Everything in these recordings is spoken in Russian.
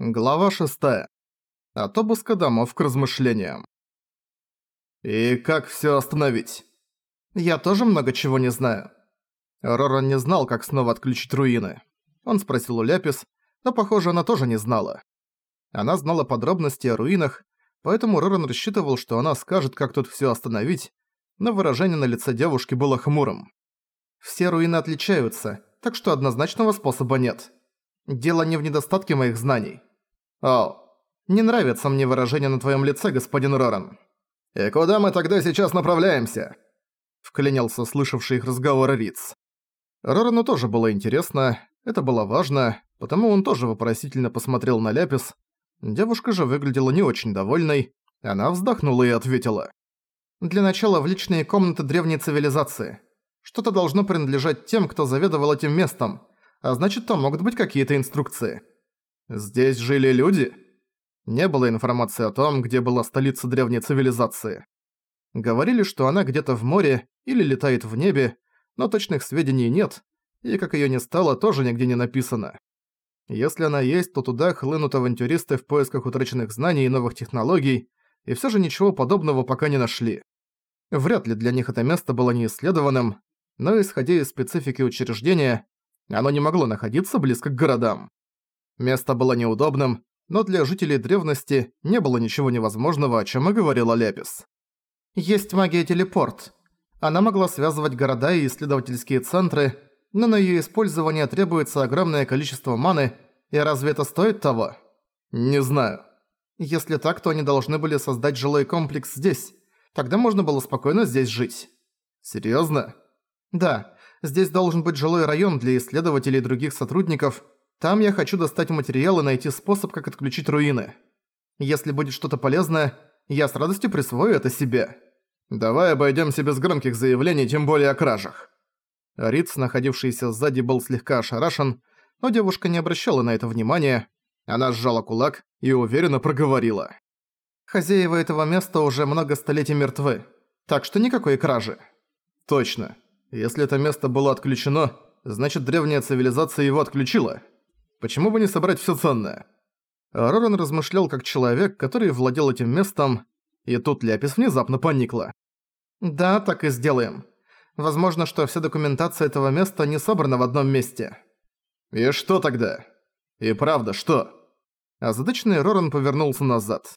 Глава 6. От обыска домов к размышлениям. И как всё остановить? Я тоже много чего не знаю. Роран не знал, как снова отключить руины. Он спросил у Ляпис, но, похоже, она тоже не знала. Она знала подробности о руинах, поэтому Роран рассчитывал, что она скажет, как тут всё остановить, но выражение на лице девушки было хмурым. Все руины отличаются, так что однозначного способа нет. Дело не в недостатке моих знаний. «О, не нравится мне выражение на твоем лице, господин Роран». «И куда мы тогда сейчас направляемся?» Вклинился слышавший их разговор Риц. Рорану тоже было интересно, это было важно, потому он тоже вопросительно посмотрел на Ляпис. Девушка же выглядела не очень довольной, она вздохнула и ответила. «Для начала в личные комнаты древней цивилизации. Что-то должно принадлежать тем, кто заведовал этим местом, а значит, там могут быть какие-то инструкции». Здесь жили люди? Не было информации о том, где была столица древней цивилизации. Говорили, что она где-то в море или летает в небе, но точных сведений нет, и как её не стало, тоже нигде не написано. Если она есть, то туда хлынут авантюристы в поисках утраченных знаний и новых технологий, и всё же ничего подобного пока не нашли. Вряд ли для них это место было неисследованным, но исходя из специфики учреждения, оно не могло находиться близко к городам. Место было неудобным, но для жителей древности не было ничего невозможного, о чем и говорила Лепис. Есть магия-телепорт. Она могла связывать города и исследовательские центры, но на её использование требуется огромное количество маны, и разве это стоит того? Не знаю. Если так, то они должны были создать жилой комплекс здесь. Тогда можно было спокойно здесь жить. Серьёзно? Да. Здесь должен быть жилой район для исследователей и других сотрудников – там я хочу достать материал и найти способ, как отключить руины. Если будет что-то полезное, я с радостью присвою это себе. Давай обойдёмся без громких заявлений, тем более о кражах». Риц, находившийся сзади, был слегка ошарашен, но девушка не обращала на это внимания. Она сжала кулак и уверенно проговорила. «Хозяева этого места уже много столетий мертвы, так что никакой кражи». «Точно. Если это место было отключено, значит древняя цивилизация его отключила». Почему бы не собрать всё ценное? Роран размышлял как человек, который владел этим местом, и тут Ляпис внезапно поникла. «Да, так и сделаем. Возможно, что вся документация этого места не собрана в одном месте». «И что тогда? И правда, что?» Озадаченный Роран повернулся назад.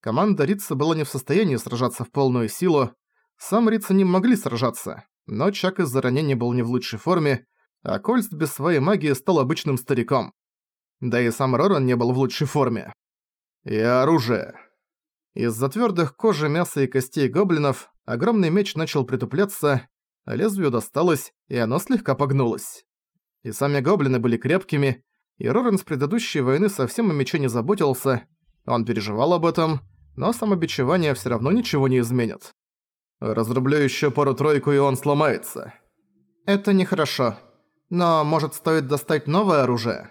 Команда Рица была не в состоянии сражаться в полную силу, сам Рица не могли сражаться, но Чак из-за ранения был не в лучшей форме, а Кольст без своей магии стал обычным стариком. Да и сам Роран не был в лучшей форме. И оружие. Из-за твёрдых кожи, мяса и костей гоблинов огромный меч начал притупляться, а лезвию досталось, и оно слегка погнулось. И сами гоблины были крепкими, и Роран с предыдущей войны совсем о мече не заботился, он переживал об этом, но самобичевание всё равно ничего не изменит. Разрублю ещё пару-тройку, и он сломается. Это нехорошо. Но, может, стоит достать новое оружие?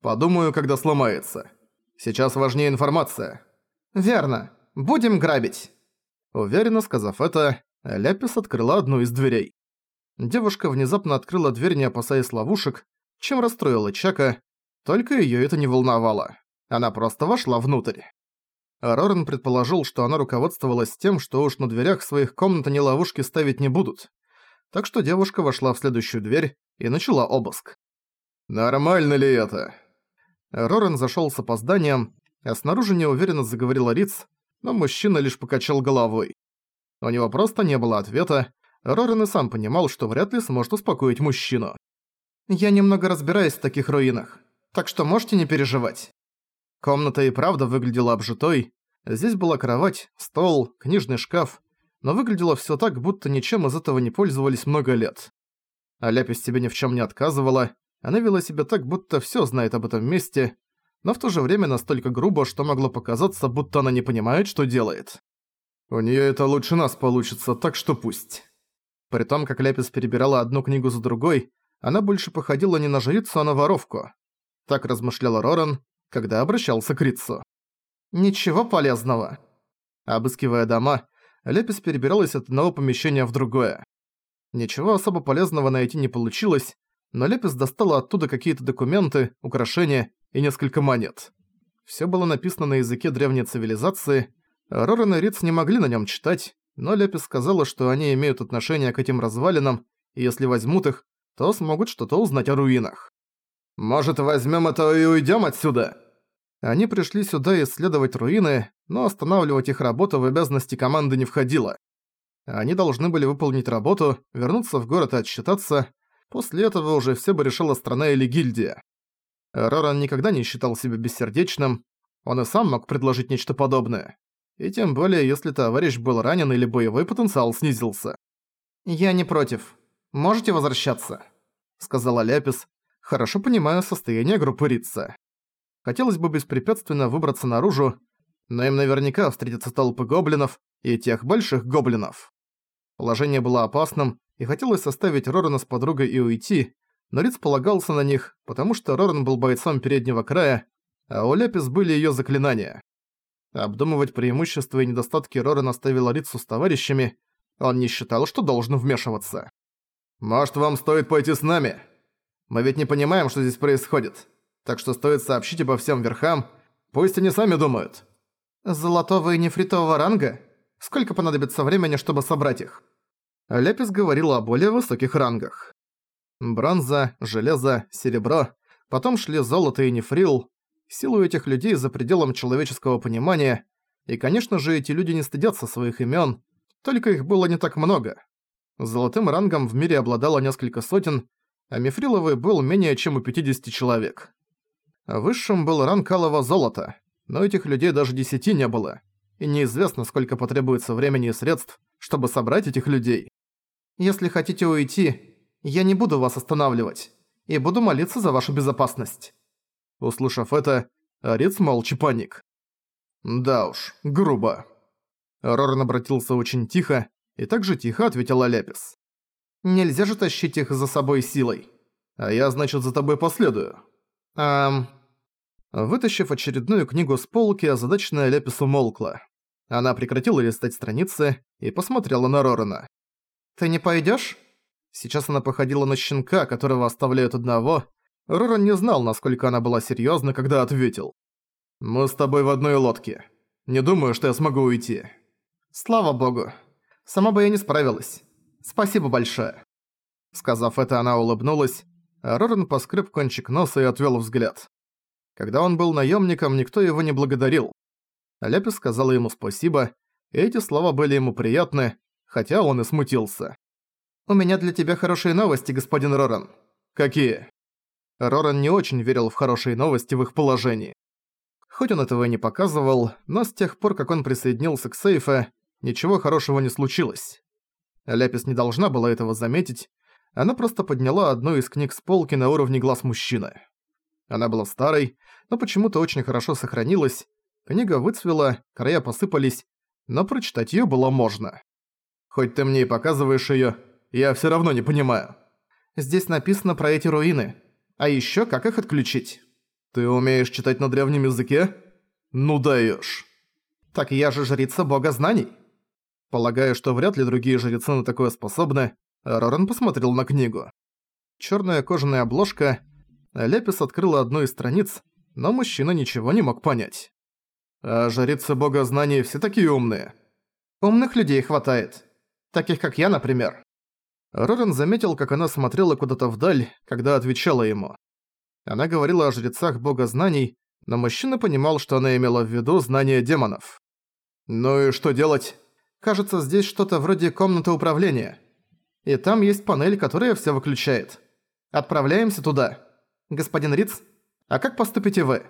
Подумаю, когда сломается. Сейчас важнее информация. Верно. Будем грабить. Уверенно сказав это, Ляпис открыла одну из дверей. Девушка внезапно открыла дверь, не опасаясь ловушек, чем расстроила Чака, только её это не волновало. Она просто вошла внутрь. Рорен предположил, что она руководствовалась тем, что уж на дверях своих комнат они ловушки ставить не будут. Так что девушка вошла в следующую дверь, и начала обыск. «Нормально ли это?» Рорен зашёл с опозданием, а снаружи неуверенно заговорил Риц, но мужчина лишь покачал головой. У него просто не было ответа, Рорен и сам понимал, что вряд ли сможет успокоить мужчину. «Я немного разбираюсь в таких руинах, так что можете не переживать». Комната и правда выглядела обжитой. Здесь была кровать, стол, книжный шкаф, но выглядело всё так, будто ничем из этого не пользовались много лет. А Ляпис себе ни в чем не отказывала, она вела себя так, будто все знает об этом месте, но в то же время настолько грубо, что могло показаться, будто она не понимает, что делает. «У нее это лучше нас получится, так что пусть». При том, как Ляпис перебирала одну книгу за другой, она больше походила не на жрицу, а на воровку. Так размышляла Роран, когда обращался к Рицу. «Ничего полезного». Обыскивая дома, Лепис перебиралась от одного помещения в другое. Ничего особо полезного найти не получилось, но Лепис достала оттуда какие-то документы, украшения и несколько монет. Всё было написано на языке древней цивилизации. Роран и Риц не могли на нём читать, но Лепис сказала, что они имеют отношение к этим развалинам, и если возьмут их, то смогут что-то узнать о руинах. «Может, возьмем это и уйдем отсюда?» Они пришли сюда исследовать руины, но останавливать их работу в обязанности команды не входило. Они должны были выполнить работу, вернуться в город и отсчитаться. После этого уже все бы решила страна или гильдия. Роран никогда не считал себя бессердечным, он и сам мог предложить нечто подобное. И тем более, если товарищ был ранен или боевой потенциал снизился. «Я не против. Можете возвращаться», — сказала Ляпис. «Хорошо понимаю состояние группы Рица. Хотелось бы беспрепятственно выбраться наружу, но им наверняка встретятся толпы гоблинов и тех больших гоблинов». Положение было опасным, и хотелось составить Рорана с подругой и уйти, но Риц полагался на них, потому что Роран был бойцом переднего края, а у Ляпис были её заклинания. Обдумывать преимущества и недостатки Рорана оставила Рицу с товарищами, он не считал, что должен вмешиваться. «Может, вам стоит пойти с нами? Мы ведь не понимаем, что здесь происходит. Так что стоит сообщить обо всем верхам, пусть они сами думают». «Золотого и нефритового ранга? Сколько понадобится времени, чтобы собрать их?» Лепис говорила о более высоких рангах. Бронза, железо, серебро, потом шли золото и нефрил, силу этих людей за пределом человеческого понимания, и, конечно же, эти люди не стыдятся своих имен, только их было не так много. Золотым рангом в мире обладало несколько сотен, а мифриловый был менее чем у 50 человек. Высшим был ранг алого золота, но этих людей даже десяти не было, и неизвестно, сколько потребуется времени и средств, чтобы собрать этих людей. Если хотите уйти, я не буду вас останавливать, и буду молиться за вашу безопасность. Услышав это, Ариц молча паник. «Да уж, грубо». Роран обратился очень тихо, и также тихо ответила Ляпис. «Нельзя же тащить их за собой силой. А я, значит, за тобой последую». «Эм...» Вытащив очередную книгу с полки, озадаченная Ляпис умолкла. Она прекратила листать страницы и посмотрела на Рорана. «Ты не пойдёшь?» Сейчас она походила на щенка, которого оставляют одного, Роран не знал, насколько она была серьёзна, когда ответил. «Мы с тобой в одной лодке. Не думаю, что я смогу уйти». «Слава богу. Сама бы я не справилась. Спасибо большое». Сказав это, она улыбнулась, а Роран поскреб кончик носа и отвёл взгляд. Когда он был наёмником, никто его не благодарил. Ляпи сказала ему спасибо, и эти слова были ему приятны, хотя он и смутился. «У меня для тебя хорошие новости, господин Роран». «Какие?» Роран не очень верил в хорошие новости в их положении. Хоть он этого и не показывал, но с тех пор, как он присоединился к Сейфе, ничего хорошего не случилось. Ляпис не должна была этого заметить, она просто подняла одну из книг с полки на уровне глаз мужчины. Она была старой, но почему-то очень хорошо сохранилась, книга выцвела, края посыпались, но прочитать её было можно. Хоть ты мне и показываешь её, я всё равно не понимаю. Здесь написано про эти руины. А ещё как их отключить? Ты умеешь читать на древнем языке? Ну даёшь. Так я же жрица бога знаний. Полагаю, что вряд ли другие жрецы на такое способны, Роран посмотрел на книгу. Чёрная кожаная обложка. Лепис открыла одну из страниц, но мужчина ничего не мог понять. А жрицы бога знаний все такие умные. Умных людей хватает. Таких как я, например. Рорен заметил, как она смотрела куда-то вдаль, когда отвечала ему. Она говорила о жрецах бога знаний, но мужчина понимал, что она имела в виду знания демонов. «Ну и что делать? Кажется, здесь что-то вроде комнаты управления. И там есть панель, которая все выключает. Отправляемся туда. Господин Риц, а как поступите вы?»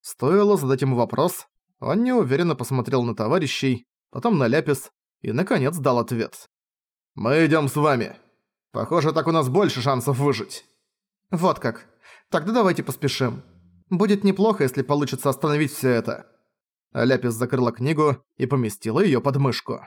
Стоило задать ему вопрос, он неуверенно посмотрел на товарищей, потом на Ляпис и, наконец, дал ответ. «Мы идём с вами. Похоже, так у нас больше шансов выжить». «Вот как. Тогда давайте поспешим. Будет неплохо, если получится остановить всё это». Ляпис закрыла книгу и поместила её под мышку.